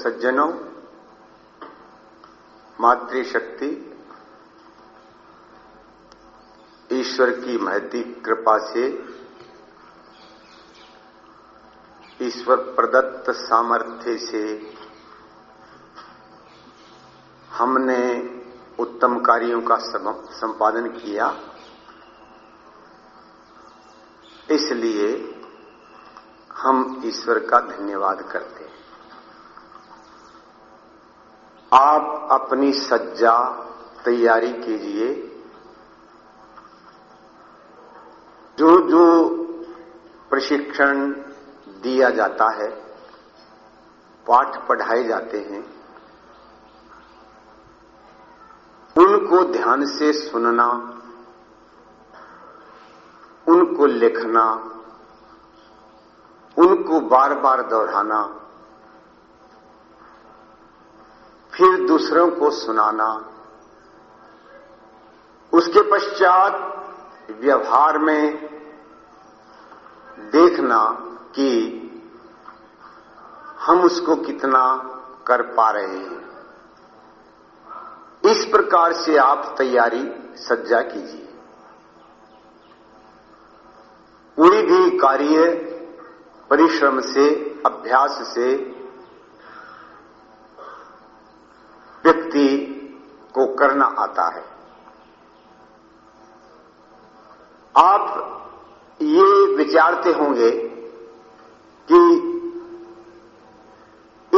सज्जनों, मातृशक्ति, ईश्वर की महती कृपा से ईश्वर प्रदत्त सामर्थ्य से हमने उत्तम कार्यों का संपादन किया। इसलिए हम ईश्वर का धन्यवाद करते हैं आप अपनी सज्जा तैयारी कीजिए। जो जो प्रशिक्षण दिया जाता है, पाठ पढ़ाए जाते हैं, उनको ध्यान से सुनना, उनको लिखना, उनको बार बार दोहराना फिर दूसरों को सुनाना। उसके पश्चात व्यवहार में देखना कि हम उसको कितना कर पा रहे हैं। इस प्रकार से आप तैयारी सज्जा कीजिए। कोई भी कार्य परिश्रम से, अभ्यास से व्यक्ति को करना आता है। आप ये विचारते होंगे कि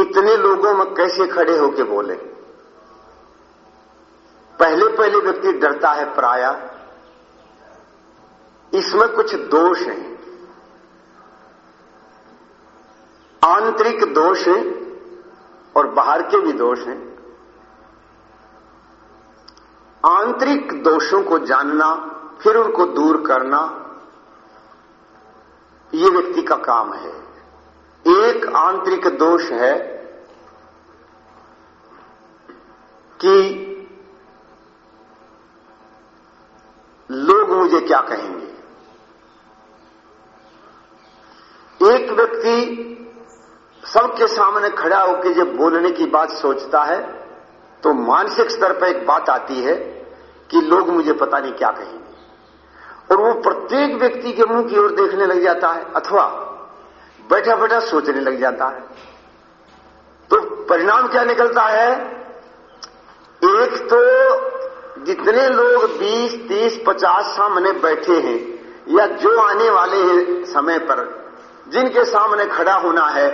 इतने लोगों में कैसे खड़े होके बोले? पहले पहले व्यक्ति डरता है प्राय। इसमें कुछ दोष हैं। आंतरिक दोष हैं और बाहर के भी दोष हैं। आंतरिक दोषों को जानना, फिर उनको दूर करना, ये व्यक्ति का काम है। एक आंतरिक दोष है कि लोग मुझे क्या कहेंगे? एक व्यक्ति सबके सामने खड़ा होकर जब बोलने की बात सोचता है तो मानसिक स्तर पर एक बात आती है कि लोग मुझे पता नहीं क्या कहेंगे। और वो प्रत्येक व्यक्ति के मुँह की ओर देखने लग जाता है अथवा बैठा बैठा सोचने लग जाता है। तो परिणाम क्या निकलता है? एक तो जितने लोग 20, 30, 50 सामने बैठे हैं या जो आने वाले हैं समय पर जिनके सामने खड़ा होना है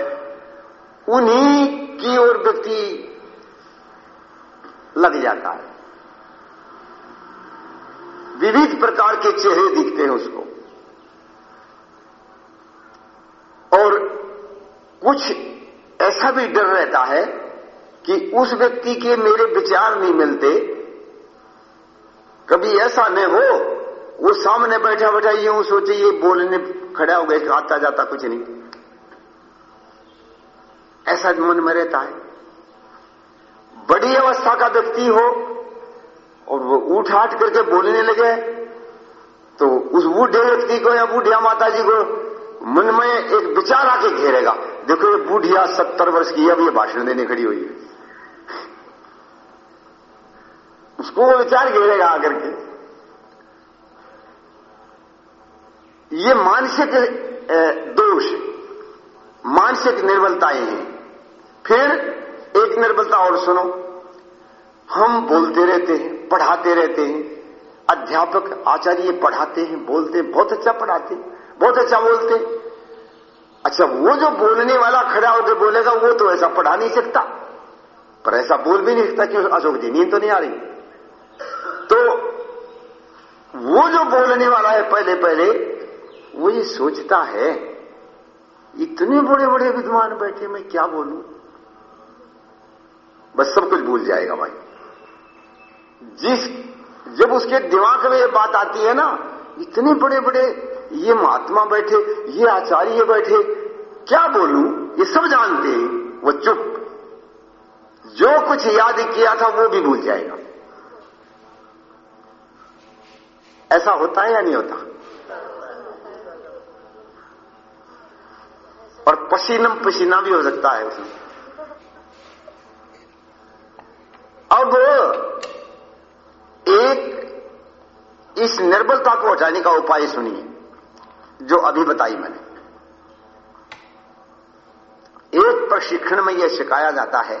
उन्हीं की ओर व्यक्ति लग जाता है। विविध प्रकार के चेहरे दिखते हैं उसको। और कुछ ऐसा भी डर रहता है कि उस व्यक्ति के मेरे विचार नहीं मिलते। कभी ऐसा न हो, वो सामने बैठा बैठा ये यूँ सोचे, ये बोलने खड़ा हो गया आता जाता कुछ नहीं। ऐसा मन में रहता है। बड़ी अवस्था का व्यक्ति हो और वो उठ हाट करके बोलने लगे तो उस बूढ़े व्यक्ति को या बूढ़िया माता जी को मन में एक विचार आके घेरेगा, देखो ये बूढ़िया सत्तर वर्ष की, अब ये भाषण देने खड़ी हुई है। उसको वो विचार घेरेगा आकर के। ये मानसिक दोष, मानसिक निर्बलताएँ हैं। फिर एक निर्बलता और सुनो। हम बोलते रहते हैं, पढ़ाते रहते हैं। अध्यापक, आचार्य पढ़ाते हैं, बोलते हैं, बहुत अच्छा पढ़ाते बहुत अच्छा बोलते अच्छा वो जो बोलने वाला खड़ा होकर बोलेगा, वो तो ऐसा पढ़ा नहीं सकता। पर ऐसा बोल भी नहीं सकता कि अशोक जी नींद तो नहीं आ रही। तो वो जो बोलने वाला है पहले पहले वो ये सोचता है, इतने बड़े बड़े विद्वान बैठे मैं क्या बोलूँ? बस सब कुछ भूल जाएगा भाई। जिस, जब उसके दिमाग में ये बात आती है ना, इतने बड़े बड़े ये महात्मा बैठे, ये आचार्य बैठे, क्या बोलूँ? ये सब जानते हैं, वो चुप। जो कुछ याद किया था, वो भी भूल जाएगा। ऐसा होता है या नहीं होता? और पसीनम पसीना भी हो सकता है उसमें। अब एक इस निर्बलता को हटाने का उपाय सुनिए, जो अभी बताई मैंने। एक प्रशिक्षण में यह सिखाया जाता है,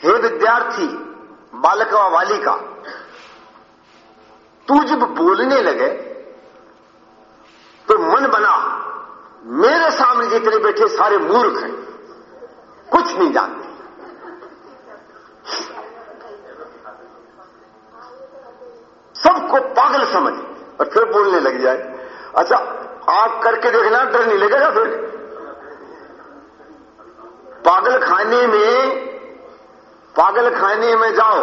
हे विद्यार्थी, बालक व बालिका तू जब बोलने लगे तो मन बना, मेरे सामने जितने बैठे सारे मूर्ख हैं, कुछ नहीं जानते सबको पागल समझ। और फिर बोलने लग जाए अच्छा आप करके देखना, डर नहीं लगेगा फिर? पागल खाने में, पागल खाने में जाओ,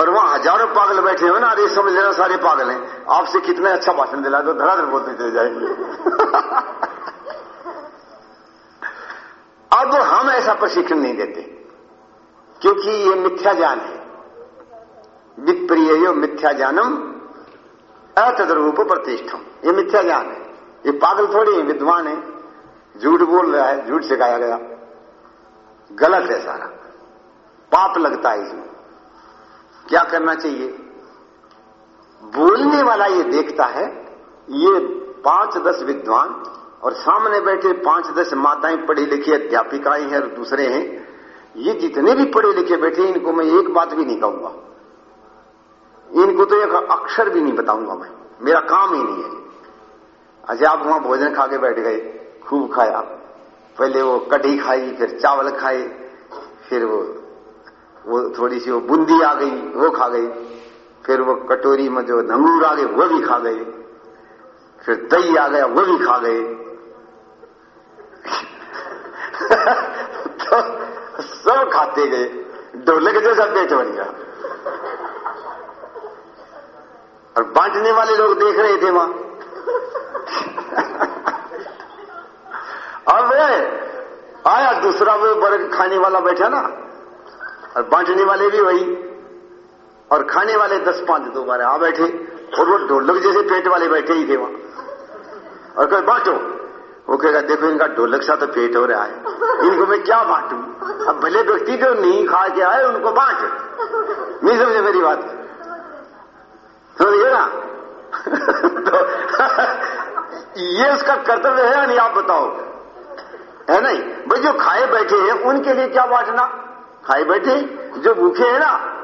और वहाँ हज़ारों पागल बैठे हो ना, अरे समझ लेना सारे पागल हैं। आपसे कितना अच्छा भाषण दिला दो, धड़ाधड़ बोलते चले जाएँगे। अब हम ऐसा प्रशिक्षण नहीं देते, क्योंकि ये मिथ्या ज्ञान है। विप्रिय मिथ्या ज्ञानम अतद्रूप प्रतिष्ठम। ये मिथ्या ज्ञान है। ये पागल थोड़ी है, विद्वान है। झूठ बोल रहा है, झूठ सिखाया गया। गलत है सारा। पाप लगता है इसमें। क्या करना चाहिए? बोलने वाला ये देखता है, ये पाँच दस विद्वान और सामने बैठे पाँच दस माताएँ पढ़ी लिखी अध्यापिकाएँ हैं और दूसरे हैं, ये जितने भी पढ़े लिखे बैठे इनको मैं एक बात भी नहीं कहूँगा। इनको तो एक अक्षर भी नहीं बताऊँगा मैं। मेरा काम ही नहीं है। अच्छा आप वहाँ भोजन खा के बैठ गए, खूब खाया। पहले वो कढ़ी खाई, फिर चावल खाए, फिर वो वो थोड़ी सी वो बूंदी आ गई, वो खा गई फिर वो कटोरी में जो नंगूर आ गए, वो भी खा गए। फिर दही आ गया, वो भी खा गए। तो सब खाते गए। ढोलक जैसा पेट बन गया। और बांटने वाले लोग देख रहे थे वहाँ। अब आया, दूसरा वो बर्ग खाने वाला बैठा ना, और बांटने वाले भी वही, और खाने वाले दस पाँच दो दोबारा आ बैठे, और वो ढोलक जैसे पेट वाले बैठे ही थे वहाँ। और कहे बांटो, वो कहेगा, देखो, इनका ढोलक सा तो पेट हो रहा है इनको मैं क्या बांटू? अब भले व्यक्ति जो नहीं खा के आए, उनको बांट। नहीं समझे मेरी बात? समझिए ना? तो ये उसका कर्तव्य है नहीं आप बताओ। है नहीं? भाई, जो खाए बैठे हैं, उनके लिए क्या बांटना? खाए बैठे जो भूखे हैं ना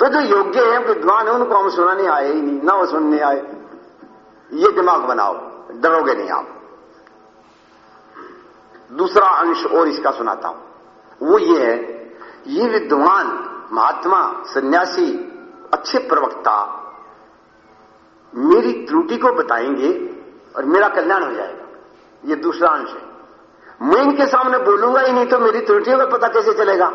तो जो योग्य है, विद्वान है, उनको हम सुनाने आए ही नहीं, ना वो सुनने आए। ये दिमाग बनाओ, डरोगे नहीं आप। दूसरा अंश और इसका सुनाता हूँ। वो ये है, ये विद्वान, महात्मा, सन्यासी, अच्छे प्रवक्ता मेरी त्रुटि को बताएँगे और मेरा कल्याण हो जाएगा। ये दूसरा अंश है। मैं इनके सामने बोलूँगा ही नहीं तो मेरी त्रुटियों का पता कैसे चलेगा?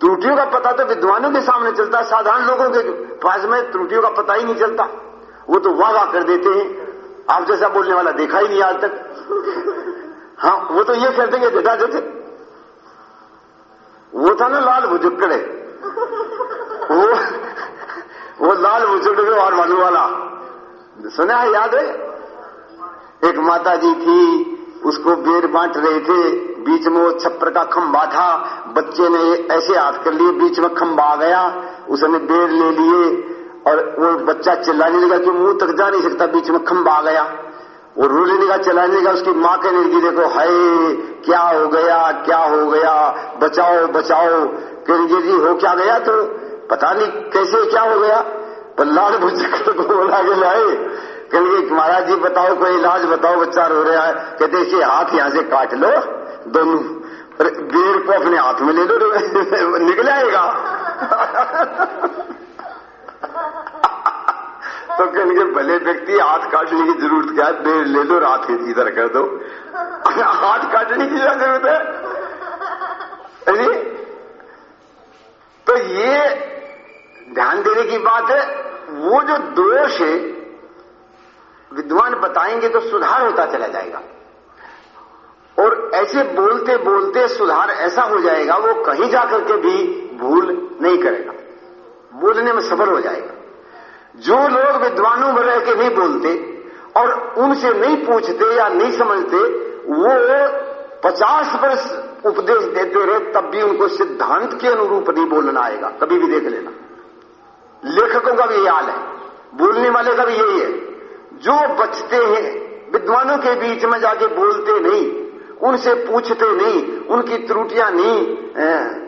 त्रुटियों का पता तो विद्वानों के सामने चलता है, साधारण लोगों के पास में त्रुटियों का पता ही नहीं चलता। वो तो वाह वाह कर देते हैं। आप जैसा बोलने वाला देखा ही नहीं आज तक। हाँ वो तो ये कहते हैं जो थे। वो था ना लाल भुजुक्कड़े वो वो लाल भुजुक्कड़े और मनु वाला सुना है, याद है? एक माता जी थी, उसको बेर बांट रहे थे, बीच में वो छप्पर का खंबा था, बच्चे ने ऐसे हाथ कर लिए, बीच में खंबा आ गया, उसने बेर ले लिए, और वो बच्चा चिल्लाने लगा कि मुँह तक जा नहीं सकता, बीच में खंबा आ गया। वो रोने लगा चलाने लगा, उसकी माँ कहने लगी, देखो, हाय, क्या हो गया, क्या हो गया, बचाओ बचाओ। कहेंगे जी, हो क्या गया तो? पता नहीं कैसे, क्या हो गया? पर लाल भुजकर को बोला के लाए। कहेंगे महाराज जी बताओ, कोई इलाज बताओ, बच्चा रो रहा है। कहते, इसे हाथ यहाँ से काट लो, दोनों। बेर को अपने हाथ में ले लो निकल आएगा। तो कहेंगे भले व्यक्ति हाथ काटने की ज़रूरत क्या है, बेर ले लो, रात इधर कर दो। हाथ काटने की क्या ज़रूरत है? अरे तो ये ध्यान देने की बात है, वो जो दोष है, विद्वान बताएँगे तो सुधार होता चला जाएगा। और ऐसे बोलते बोलते सुधार ऐसा हो जाएगा, वो कहीं जाकर के भी भूल नहीं करेगा। बोलने में सफल हो जाएगा। जो लोग विद्वानों में रह के नहीं बोलते और उनसे नहीं पूछते या नहीं समझते, वो पचास वर्ष उपदेश देते रहे, तब भी उनको सिद्धांत के अनुरूप नहीं बोलना आएगा। कभी भी देख लेना। लेखकों का भी यही हाल है। बोलने वाले का भी यही है। जो बचते हैं विद्वानों के बीच में जाके बोलते नहीं उनसे पूछते नहीं उनकी त्रुटियाँ नहीं ए,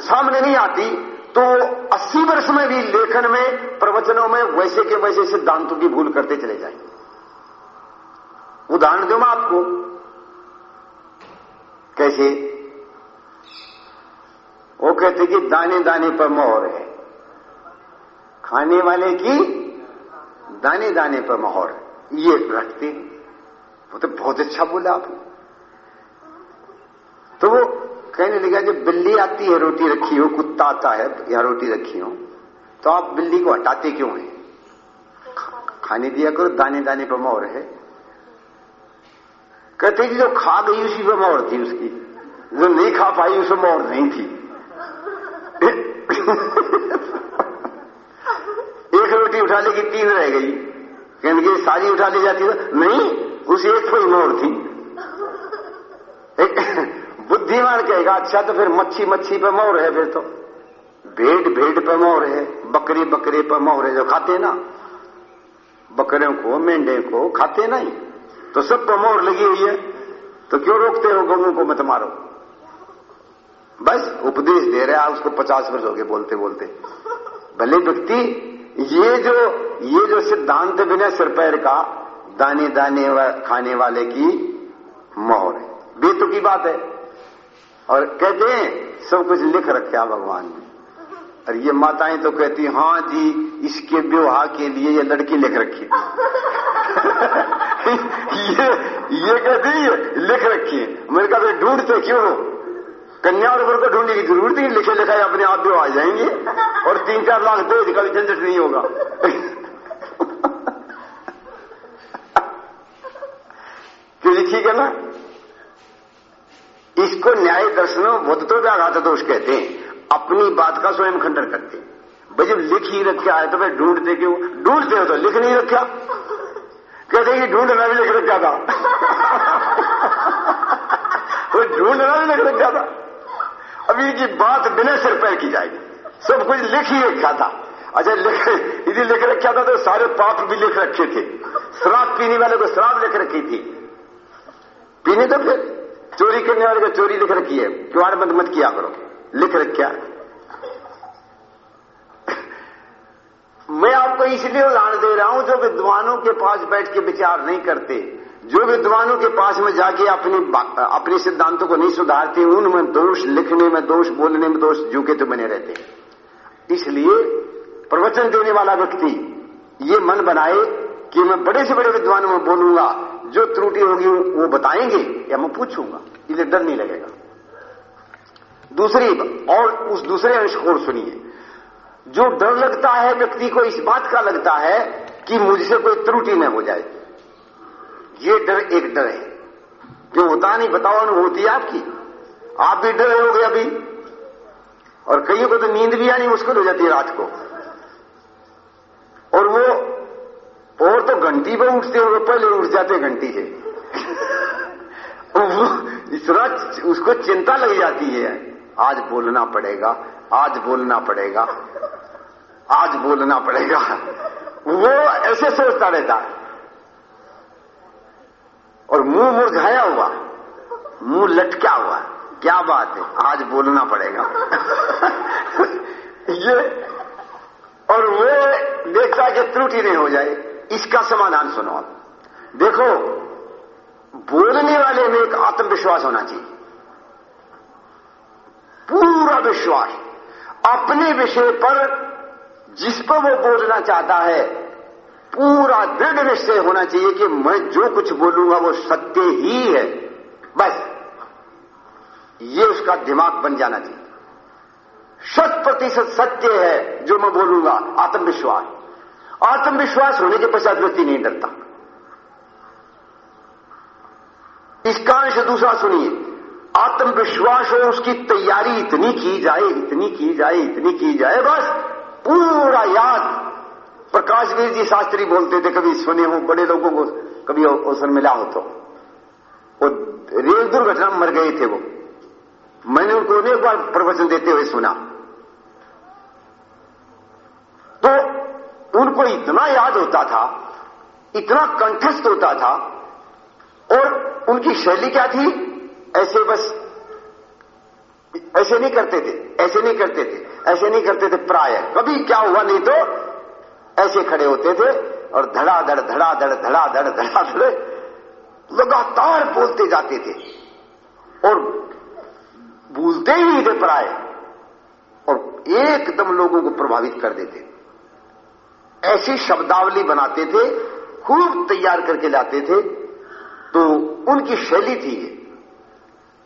सामने नहीं आती तो 80 वर्ष में भी लेखन में प्रवचनों में वैसे के वैसे सिद्धांतों की भूल करते चले जाएँगे उदाहरण दो मैं आपको। कैसे? वो कहते कि दाने दाने पर मोहर है। खाने वाले की दाने दाने पर मोहर। ये रखते वो तो बहुत अच्छा बोला आपने। तो वो कहने लगा, जब बिल्ली आती है, रोटी रखी हो, कुत्ता आता है, या रोटी रखी हो तो आप बिल्ली को हटाते क्यों हैं? खाने दिया करो, दाने दाने पर मोहर है। कहते कि जो खा गई उसी पर मोहर थी उसकी। जो नहीं खा पाई उसमें मोहर नहीं थी। एक रोटी उठा लेगी, तीन रह गई। कहने सारी उठा ली जाती है? नहीं, उस एक पर मोहर थी। बुद्धिमान कहेगा अच्छा तो फिर मच्छी मच्छी पे मोर है फिर तो। भेड़ भेड़ पे मोर है, बकरी बकरी पे मोर है, जो खाते ना। बकरियों को, मेंढे को खाते नहीं। तो सब पे मोर लगी हुई है। तो क्यों रोकते हो गऊ को मत मारो। बस, उपदेश दे रहे है उसको पचास वर्ष हो गए बोलते बोलते भले व्यक्ति ये जो ये जो सिद्धांत बिना सिर पैर का दाने दाने वा, खाने वाले की मोहर है। बेतु की बात है। और कहते हैं सब कुछ लिख रखा भगवान ने। और ये माताएँ तो कहती हाँ जी इसके विवाह के लिए ये लड़की लिख रखी ये ये कहती है लिख रखी है। मैंने कहा ढूंढते क्यों हो? कन्या और वर को ढूँढने की ज़रूरत नहीं। लिखे लिखाए अपने आप विवाह आ जाएँगे और तीन चार लाख दे कभी झंझट नहीं होगा। क्यों ठीक है ना इसको न्याय दर्शनों बुद्ध तो व्याघात दोष कहते हैं। अपनी बात का स्वयं खंडन करते हैं। भाई जब लिख ही रखा है तो भाई ढूंढते क्यों? ढूंढते हो तो लिख नहीं रखा। कहते कि ढूंढना भी लिख रखा था। वो ढूंढना भी लिख रखा था। अभी की बात बिना सिर पैर की जाएगी। सब कुछ लिख ही रखा था। अच्छा लिख, यदि लिख रखा था तो सारे पाप भी लिख रखे थे। शराब पीने वाले को शराब लिख रखी थी। पीने तो फिर चोरी करने वाले को चोरी लिख रखी है। क्यों बंद मत किया करो। लिख रखा मैं आपको इसलिए उदाहरण दे रहा हूँ जो विद्वानों के पास बैठ के विचार नहीं करते। जो विद्वानों के पास में जाके अपनी अपने सिद्धांतों को नहीं सुधारते, उनमें दोष लिखने में, दोष बोलने में दोष झुके तो बने रहते हैं। इसलिए प्रवचन देने वाला व्यक्ति ये मन बनाए कि मैं बड़े से बड़े विद्वानों में बोलूँगा, जो त्रुटि होगी वो बताएँगे या मैं पूछूँगा। इसलिए डर नहीं लगेगा। दूसरी और उस दूसरे अंश को सुनिए। जो डर लगता है व्यक्ति को, इस बात का लगता है कि मुझसे कोई त्रुटि न हो जाए। ये डर एक डर है। जो होता नहीं, बताओ अनुभूति आपकी। आप भी डर हो गए अभी। और कईयों को तो नींद भी आनी मुश्किल हो जाती है रात को। और वो, और तो घंटी पर उठते हो पहले उठ जाते घंटी से। उसको चिंता लग जाती है। आज बोलना पड़ेगा, आज बोलना पड़ेगा, आज बोलना पड़ेगा। वो ऐसे सोचता रहता है। और मुँह मुरझाया हुआ। मुँह लटका हुआ। क्या बात है? आज बोलना पड़ेगा। ये और वो देखता कि त्रुटि नहीं हो जाए। इसका समाधान सुनो आप। देखो, बोलने वाले में एक आत्मविश्वास होना चाहिए। पूरा विश्वास। अपने विषय पर जिस पर वो बोलना चाहता है पूरा दृढ़ निश्चय होना चाहिए कि मैं जो कुछ बोलूँगा वो सत्य ही है। बस, ये उसका दिमाग बन जाना चाहिए। शत प्रतिशत सत्य है जो मैं बोलूँगा, आत्मविश्वास। आत्मविश्वास होने के पश्चात व्यक्ति नहीं डरता। इसका अंश दूसरा सुनिए, आत्मविश्वास हो उसकी तैयारी इतनी की जाए, इतनी की जाए, इतनी की जाए, बस पूरा याद प्रकाशवीर जी शास्त्री बोलते थे, कभी सुने हो, बड़े लोगों को, कभी अवसर मिला हो तो। वो रेल दुर्घटना मर गए थे वो। मैंने उनको अनेक बार प्रवचन देते हुए सुना। तो उनको इतना याद होता था, इतना कंठस्थ होता था, और उनकी शैली क्या थी? ऐसे बस, ऐसे नहीं करते थे, ऐसे नहीं करते थे, ऐसे नहीं करते थे प्राय। कभी क्या हुआ नहीं तो ऐसे खड़े होते थे और धड़ाधड़ धड़ाधड़ धड़ाधड़ धड़ाधड़ लगातार बोलते जाते थे और भूलते ही थे प्राय और एकदम लोगों को प्रभावित कर देते। ऐसी शब्दावली बनाते थे, खूब तैयार करके लाते थे। तो उनकी शैली थी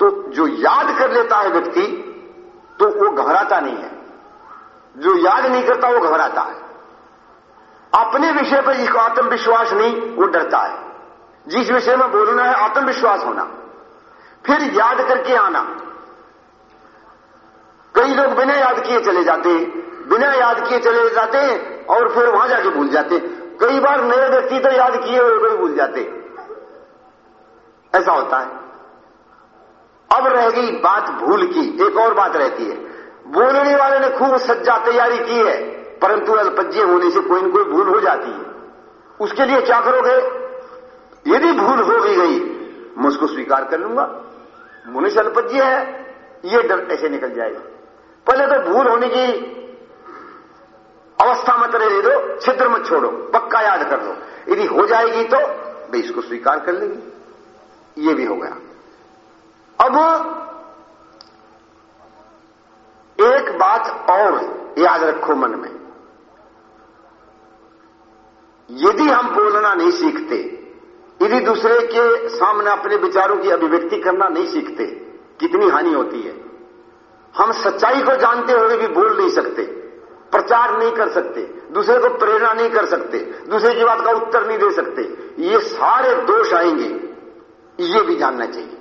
तो जो याद कर लेता है व्यक्ति तो वो घबराता नहीं है। जो याद नहीं करता, वो घबराता है। अपने विषय पर जिसको आत्मविश्वास नहीं, वो डरता है। जिस विषय में बोलना है, आत्मविश्वास होना। फिर याद करके आना। कई लोग बिना याद किए चले जाते हैं। बिना याद किए चले जाते हैं और फिर वहाँ जाके भूल जाते कई बार नए व्यक्ति तो याद किए हुए कोई भूल जाते ऐसा होता है। अब रह गई बात भूल की। एक और बात रहती है। बोलने वाले ने खूब सज्जा तैयारी की है। परंतु अल्पज्य होने से कोई न कोई भूल हो जाती है। उसके लिए क्या करोगे? यदि भूल हो भी गई। मैं उसको स्वीकार कर लूँगा। मनुष्य अल्पज्य है, ये डर ऐसे निकल जाएगा। पहले तो भूल होने की अवस्था मत रहने दो, छिद्र मत छोड़ो, पक्का याद कर लो। यदि हो जाएगी तो भाई इसको स्वीकार कर लेंगे। ये भी हो गया। अब एक बात और याद रखो मन में। यदि हम बोलना नहीं सीखते, यदि दूसरे के सामने अपने विचारों की अभिव्यक्ति करना नहीं सीखते, कितनी हानि होती है। हम सच्चाई को जानते हुए भी बोल नहीं सकते, प्रचार नहीं कर सकते, दूसरे को प्रेरणा नहीं कर सकते, दूसरे की बात का उत्तर नहीं दे सकते। ये सारे दोष आएँगे, ये भी जानना चाहिए।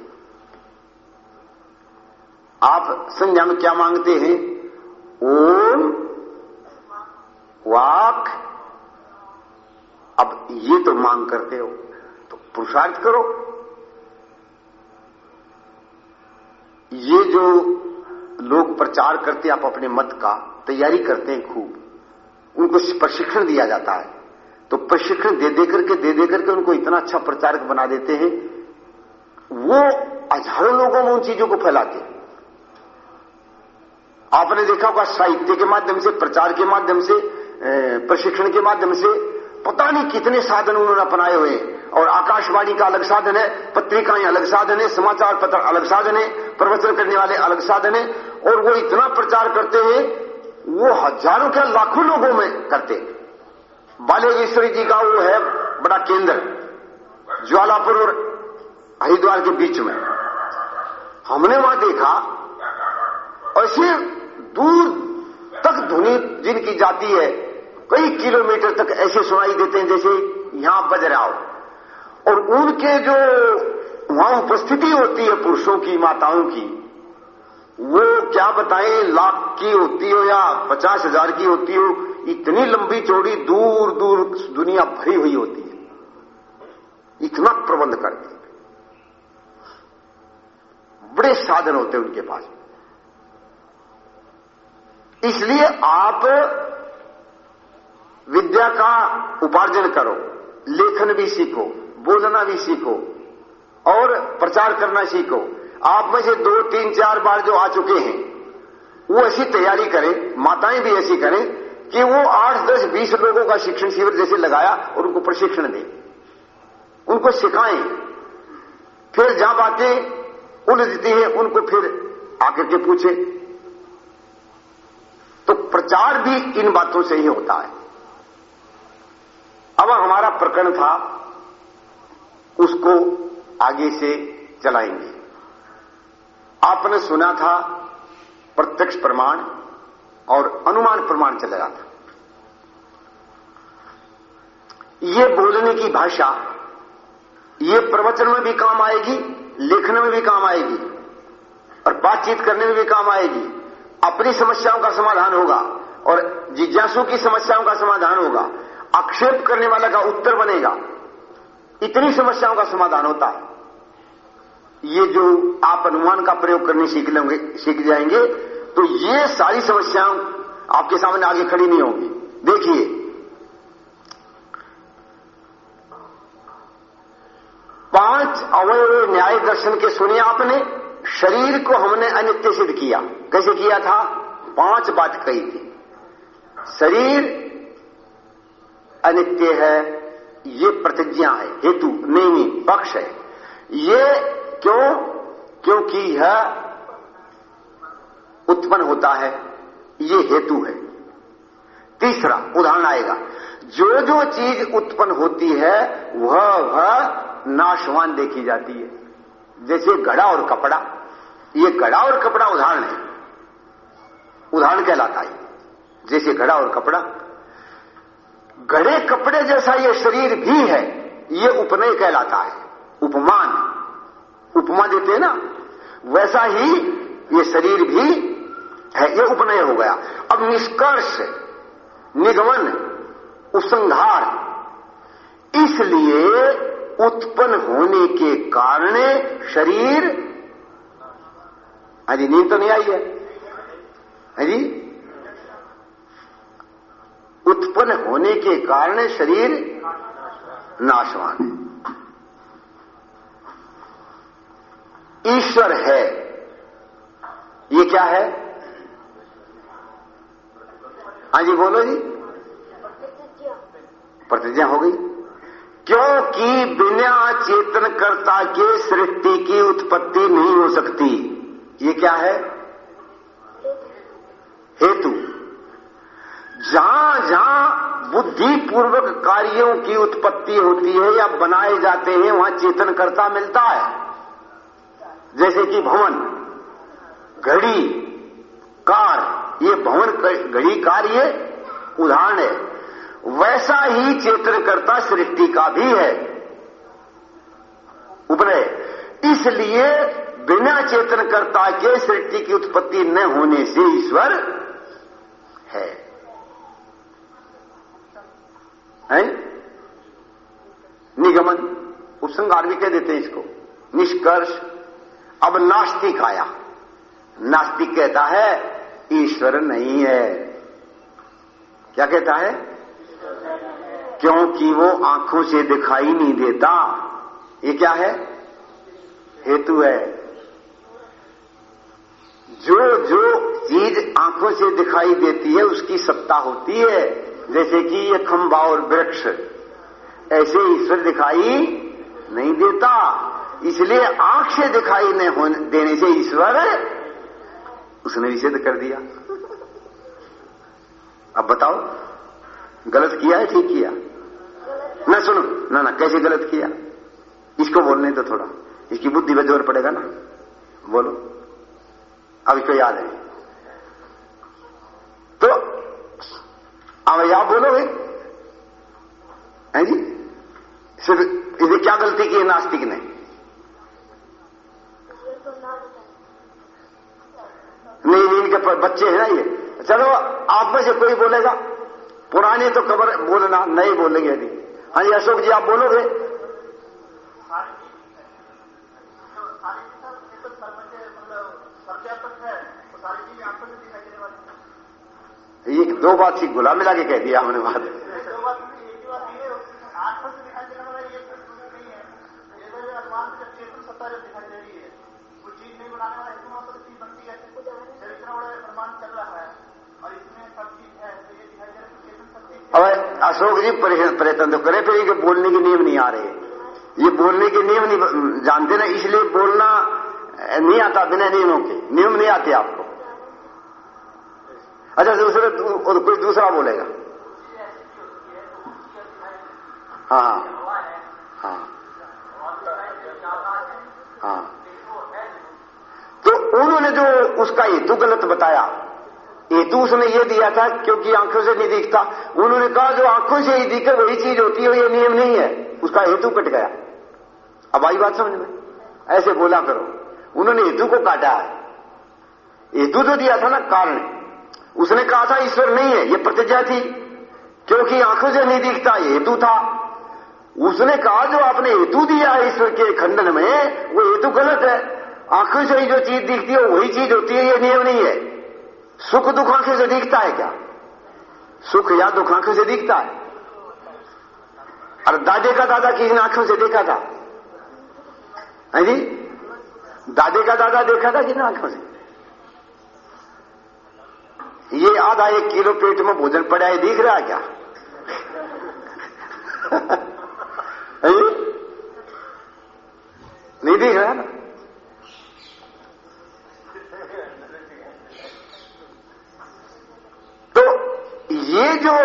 आप संज्ञा में क्या मांगते हैं? ओम, वाक अब ये तो मांग करते हो तो पुरुषार्थ करो। ये जो लोग प्रचार करते आप अपने मत का तैयारी करते हैं खूब, उनको प्रशिक्षण दिया जाता है। तो प्रशिक्षण दे दे करके, दे दे करके उनको इतना अच्छा प्रचारक बना देते हैं, वो हज़ारों लोगों में उन चीज़ों को फैलाते हैं। आपने देखा होगा साहित्य के माध्यम से, प्रचार के माध्यम से प्रशिक्षण के माध्यम से पता नहीं कितने साधन उन्होंने अपनाए हुए और आकाशवाणी का अलग साधन है, पत्रिकाएँ अलग साधन है, समाचार पत्र अलग साधन है, प्रवचन करने वाले अलग साधन है, और वो इतना प्रचार करते हैं, वो हज़ारों के लाखों लोगों में करते बालेश्वरी जी का वो है बड़ा केंद्र, ज्वालापुर और हरिद्वार के बीच में। हमने वहाँ देखा, ऐसे दूर तक धुनी जिनकी जाती है कई किलोमीटर तक ऐसे सुनाई देते हैं जैसे यहाँ बज रहा हो और उनके जो वहाँ उपस्थिति होती है पुरुषों की, माताओं की, वो क्या बताएँ, लाख की होती हो या पचास हज़ार की होती हो, इतनी लंबी चौड़ी दूर दूर दुनिया भरी हुई होती है। इतना प्रबंध करते बड़े साधन होते हैं उनके पास। इसलिए आप विद्या का उपार्जन करो, लेखन भी सीखो, बोलना भी सीखो, और प्रचार करना सीखो। आप में से दो, तीन, चार बार जो आ चुके हैं, वो ऐसी तैयारी करें, माताएँ भी ऐसी करें कि वो आठ, दस, बीस लोगों का शिक्षण शिविर जैसे लगाया और उनको प्रशिक्षण दें। उनको सिखाएँ। फिर जहाँ बातें उलझती है, उनको फिर आकर के पूछे। तो प्रचार भी इन बातों से ही होता है। अब हमारा प्रकरण था, उसको आगे से चलाएँगे। आपने सुना था, प्रत्यक्ष प्रमाण और अनुमान प्रमाण चल रहा था। ये बोलने की भाषा, ये प्रवचन में भी काम आएगी, लेखन में भी काम आएगी, और बातचीत करने में भी काम आएगी। अपनी समस्याओं का समाधान होगा और जिज्ञासु की समस्याओं का समाधान होगा। आक्षेप करने वाला का उत्तर बनेगा। इतनी समस्याओं का समाधान होता है। ये जो आप अनुमान का प्रयोग करने सीख लेंगे, सीख जाएँगे तो ये सारी समस्याएँ आपके सामने आगे खड़ी नहीं होंगी। देखिए, पाँच अवयव न्याय दर्शन के सुने आपने, शरीर को हमने अनित्य सिद्ध किया। कैसे किया था? पाँच बात कही थी। शरीर अनित्य है, ये प्रतिज्ञा है, हेतु नहीं नहीं पक्ष है। ये क्यों? क्योंकि यह उत्पन्न होता है, ये हेतु है। तीसरा उदाहरण आएगा, जो जो चीज़ उत्पन्न होती है, वह वह नाशवान देखी जाती है। जैसे घड़ा और कपड़ा, ये घड़ा और कपड़ा उदाहरण है। उदाहरण कहलाता है, जैसे घड़ा और कपड़ा घड़े कपड़े जैसा ये शरीर भी है, ये उपनय कहलाता है। उपमान। उपमा देते हैं ना? वैसा ही ये शरीर भी है, ये उपनय हो गया। अब निष्कर्ष, निगमन, उपसंहार। इसलिए उत्पन्न होने के कारण शरीर अजी नींद तो नहीं आई है? अजी उत्पन्न होने के कारण शरीर नाशवान है। ईश्वर है। ये क्या है? हाँ जी, बोलो जी। प्रतिज्ञा हो गई। क्योंकि बिना चेतनकर्ता के सृष्टि की उत्पत्ति नहीं हो सकती। ये क्या है? हेतु। जहाँ जहाँ बुद्धिपूर्वक कार्यों की उत्पत्ति होती है या बनाए जाते हैं, वहाँ चेतनकर्ता मिलता है। जैसे कि भवन, घड़ी, कार, ये भवन घड़ी, कार, ये उदाहरण है। वैसा ही चेतनकर्ता सृष्टि का भी है। उपनय इसलिए बिना चेतनकर्ता के सृष्टि की उत्पत्ति न होने से ईश्वर है। है? निगमन, उपसंगार भी कह देते हैं इसको। निष्कर्ष, अब नास्तिक आया। नास्तिक कहता है, ईश्वर नहीं है। क्या कहता है? क्योंकि वो आँखों से दिखाई नहीं देता। ये क्या है? हेतु है। जो जो चीज़ आँखों से दिखाई देती है, उसकी सत्ता होती है। जैसे कि ये खंबा और वृक्ष ऐसे ईश्वर दिखाई नहीं देता। इसलिए आँख से दिखाई नहीं देने से ईश्वर उसने सिद्ध कर दिया। अब बताओ, गलत किया है, ठीक किया? ना सुनो, ना ना, कैसे गलत किया? इसको बोलने तो थोड़ा। इसकी बुद्धि पे ज़ोर पड़ेगा ना? बोलो। अब इसको याद है तो अब आप बोलोगे है जी? सिर्फ़ इसे क्या गलती की है, नास्तिक ने? नहीं नहीं, इनके बच्चे हैं ना ये। चलो, आप में से कोई बोलेगा, पुराने तो कबर बोलना नहीं बोलेंगे अभी। हाँ जी, अशोक जी, आप बोलोगे ये दो बात सी गुला मिला के कह दिया हमने बात। अब अशोक जी प्रयत्न तो करे फिर ये बोलने के नियम नहीं आ रहे। ये बोलने के नियम नहीं जानते ना, इसलिए बोलना नहीं आता बिना नियमों के। नियम नहीं आते आपको। अच्छा दूसरे और कोई दूसरा बोलेगा। हाँ हाँ। हाँ। तो उन्होंने जो उसका हेतु गलत बताया हेतु उसने ये दिया था क्योंकि आँखों से नहीं दिखता। उन्होंने कहा, जो आँखों से ही दिखे, वही चीज़ होती है ये नियम नहीं है। उसका हेतु कट गया। अब आई बात समझ में? ऐसे बोला करो। उन्होंने हेतु को काटा है। हेतु तो दिया था ना, कारण। उसने कहा था, ईश्वर नहीं है, ये प्रतिज्ञा थी, क्योंकि आँखों से नहीं दिखता, ये हेतु था। उसने कहा, जो आपने हेतु दिया है ईश्वर के खंडन में, वो हेतु गलत है। आँखों से ही जो चीज़ दिखती है, वही चीज़ होती है, ये नियम नहीं है। सुख दुख आँखों से दिखता है क्या? सुख या दुख आँखों से दिखता है। और दादे का दादा किसी ने आँखों से देखा था? है जी? दादे का दादा देखा था किन आँखों से? ये आधा एक किलो पेट में भोजन पड़ा है, दिख रहा है क्या? नहीं दिख रहा ना? तो ये जो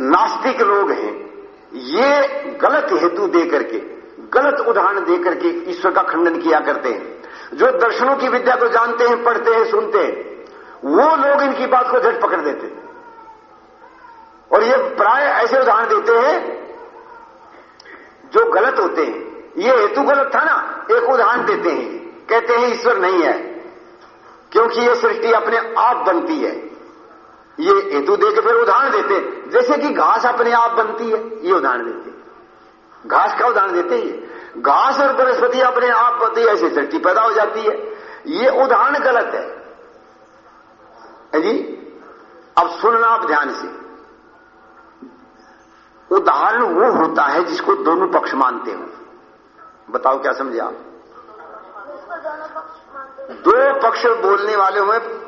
नास्तिक लोग हैं, ये गलत हेतु दे करके, गलत उदाहरण दे करके ईश्वर का खंडन किया करते हैं। जो दर्शनों की विद्या को जानते हैं, पढ़ते हैं, सुनते हैं वो लोग इनकी बात को झट पकड़ देते और ये प्राय ऐसे उदाहरण देते हैं जो गलत होते हैं। ये हेतु गलत था ना? एक उदाहरण देते हैं। कहते हैं ईश्वर नहीं है क्योंकि ये सृष्टि अपने आप बनती है। ये हेतु दे के फिर उदाहरण देते जैसे कि घास अपने आप बनती है ये उदाहरण देते घास का उदाहरण देते हैं। घास और वनस्पति अपने आप बनती है ऐसी सृष्टि पैदा हो जाती है। ये उदाहरण गलत है, है जी? अब सुनना आप ध्यान से। उदाहरण वो होता है जिसको दोनों पक्ष मानते हो। बताओ क्या समझे आप? दो पक्ष बोलने वाले में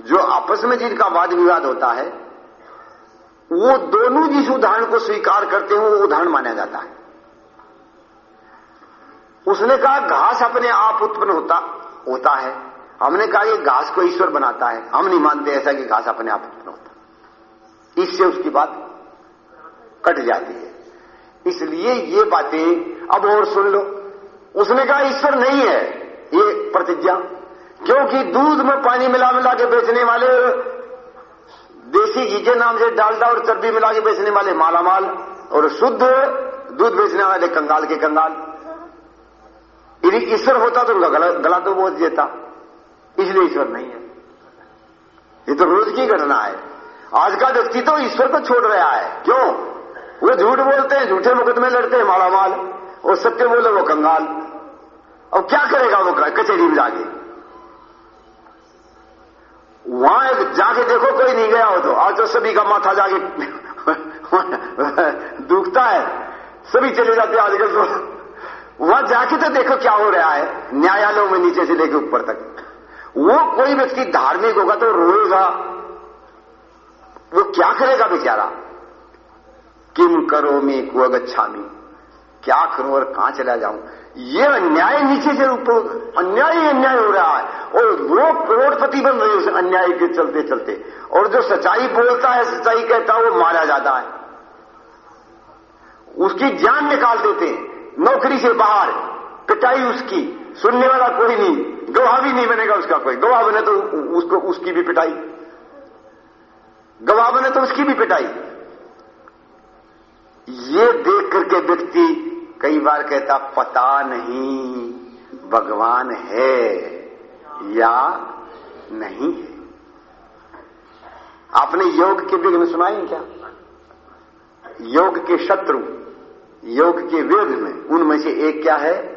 जो आपस में जिनका वाद विवाद होता है, वो दोनों जिस उदाहरण को स्वीकार करते हैं, वो उदाहरण माना जाता है। उसने कहा, घास अपने आप उत्पन्न होता होता है। हमने कहा ये घास को ईश्वर बनाता है। हम नहीं मानते ऐसा कि घास अपने आप उत्पन्न होता इससे उसकी बात कट जाती है। इसलिए ये बातें अब और सुन लो। उसने कहा ईश्वर नहीं है ये प्रतिज्ञा। क्योंकि दूध में पानी मिला मिला के बेचने वाले देसी घी के नाम से डालडा और चर्बी मिला के बेचने वाले मालामाल और शुद्ध दूध बेचने वाले कंगाल के कंगाल। यदि ईश्वर होता तो उनका गला, गला तो बोझ देता। इसलिए ईश्वर नहीं है। ये तो रोज की घटना है। आज का व्यक्ति तो ईश्वर को छोड़ रहा है। क्यों? वो झूठ बोलते हैं, झूठे मुकदमे लड़ते हैं, मालामाल। और सत्य बोले, वो कंगाल। अब क्या करेगा वो कचहरी में जाके? वहाँ जाके देखो, कोई नहीं गया हो तो। आज तो सभी का माथा जाके दुखता है। सभी चले जाते आजकल तो। वहाँ जाके तो देखो क्या हो रहा है। न्यायालयों में नीचे से लेके ऊपर तक। वो कोई व्यक्ति धार्मिक होगा तो रोएगा वो क्या करेगा बेचारा? किम करो मी कुअगच्छामी क्या करूँ और कहाँ चला जाऊँ? ये अन्याय नीचे से ऊपर अन्याय अन्याय हो रहा है। और लोग करोड़पति बन रहे उस अन्याय के चलते चलते और जो सच्चाई बोलता है, सच्चाई कहता है, वो मारा जाता है। उसकी जान निकाल देते हैं, नौकरी से बाहर। पिटाई उसकी, सुनने वाला कोई नहीं, गवाह भी नहीं बनेगा उसका कोई। गवाह बने तो उसको, उसकी भी पिटाई। गवाह बने तो उसकी भी पिटाई। ये देख करके व्यक्ति कई बार कहता, पता नहीं, भगवान है या नहीं है? आपने योग के विघ्न सुनाए क्या? योग के शत्रु, योग के वेद में, उनमें से एक क्या है?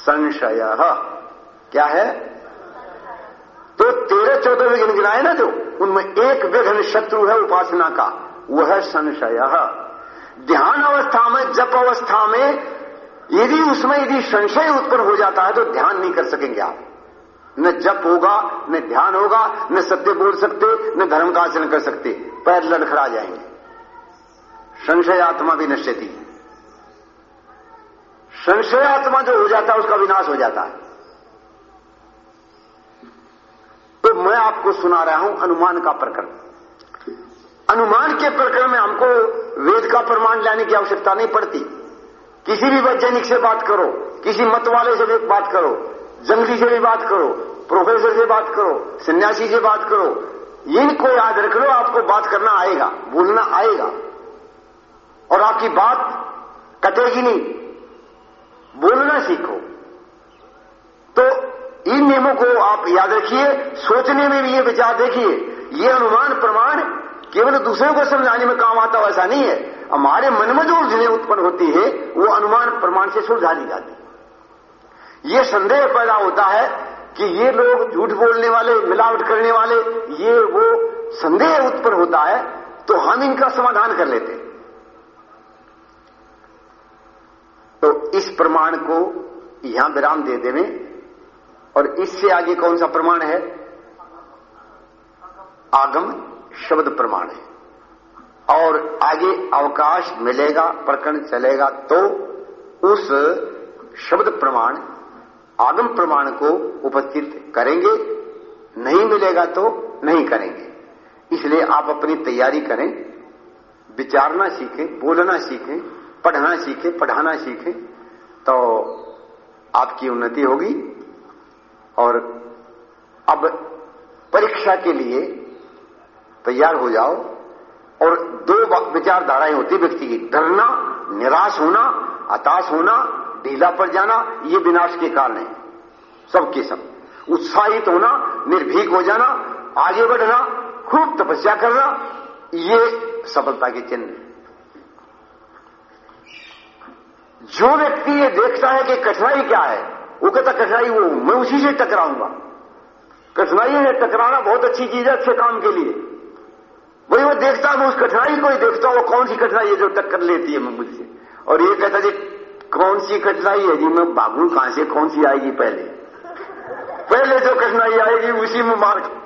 संशय। क्या है? तो तेरह चौदह विघ्न गिनाए ना जो? उनमें एक विघ्न शत्रु है उपासना का। वह है संशय। ध्यान अवस्था में, जप अवस्था में, यदि उसमें यदि संशय उत्पन्न हो जाता है तो ध्यान नहीं कर सकेंगे आप। न जप होगा, न ध्यान होगा, न सत्य बोल सकते, न धर्म का आचरण कर सकते। पैर लड़खड़ा जाएँगे। संशय आत्मा भी नश्यति। संशय आत्मा जो हो जाता है, उसका विनाश हो जाता है। तो मैं आपको सुना रहा हूँ अनुमान का प्रकरण। अनुमान के प्रकरण में हमको वेद का प्रमाण लाने की आवश्यकता नहीं पड़ती। किसी भी वैज्ञानिक से बात करो, किसी मत वाले से भी बात करो, जंगली से भी बात करो प्रोफेसर से बात करो, सन्यासी से बात करो इनको याद रख लो, आपको बात करना आएगा, बोलना आएगा। और आपकी बात कटेगी नहीं। बोलना सीखो। तो इन नियमों को आप याद रखिए, सोचने में भी ये विचार देखिए। ये अनुमान, प्रमाण केवल दूसरे को समझाने में काम आता वैसा नहीं है। हमारे मन में जो उलझने उत्पन्न होती है, वो अनुमान, प्रमाण से सुलझा ली जाती ये संदेह पैदा होता है कि ये लोग झूठ बोलने वाले, मिलावट करने वाले, ये वो संदेह उत्पन्न होता है तो हम इनका समाधान कर लेते तो इस प्रमाण को यहाँ विराम दे देवे। और इससे आगे कौन सा प्रमाण है? आगम शब्द प्रमाण है। और आगे अवकाश मिलेगा, प्रकरण चलेगा तो उस शब्द प्रमाण, आगम प्रमाण को उपस्थित करेंगे। नहीं मिलेगा तो नहीं करेंगे। इसलिए आप अपनी तैयारी करें, विचारना सीखें, बोलना सीखें। पढ़ना सीखे, पढ़ाना सीखें तो आपकी उन्नति होगी। और अब परीक्षा के लिए तैयार हो जाओ और दो विचारधाराएँ होती व्यक्ति की। डरना, निराश होना, हताश होना, ढीला पड़ जाना, ये विनाश के कारण है। सबके सब। उत्साहित होना, निर्भीक हो जाना, आगे बढ़ना, खूब तपस्या करना, ये सफलता के चिन्ह है। जो व्यक्ति ये देखता है कि कठिनाई क्या है, वो कहता, कठिनाई वो मैं उसी से टकराऊँगा। कठिनाई है, टकराना बहुत अच्छी चीज़ है अच्छे काम के लिए। वही वो देखता मैं उस कठिनाई को ही देखता हूँ कौन सी कठिनाई है जो टक्कर लेती है मुझसे? और ये कहता जी, कौन सी कठिनाई है? जी, मैं भागू कहाँ से, कौन सी आएगी पहले? पहले जो कठिनाई आएगी, उसी में मार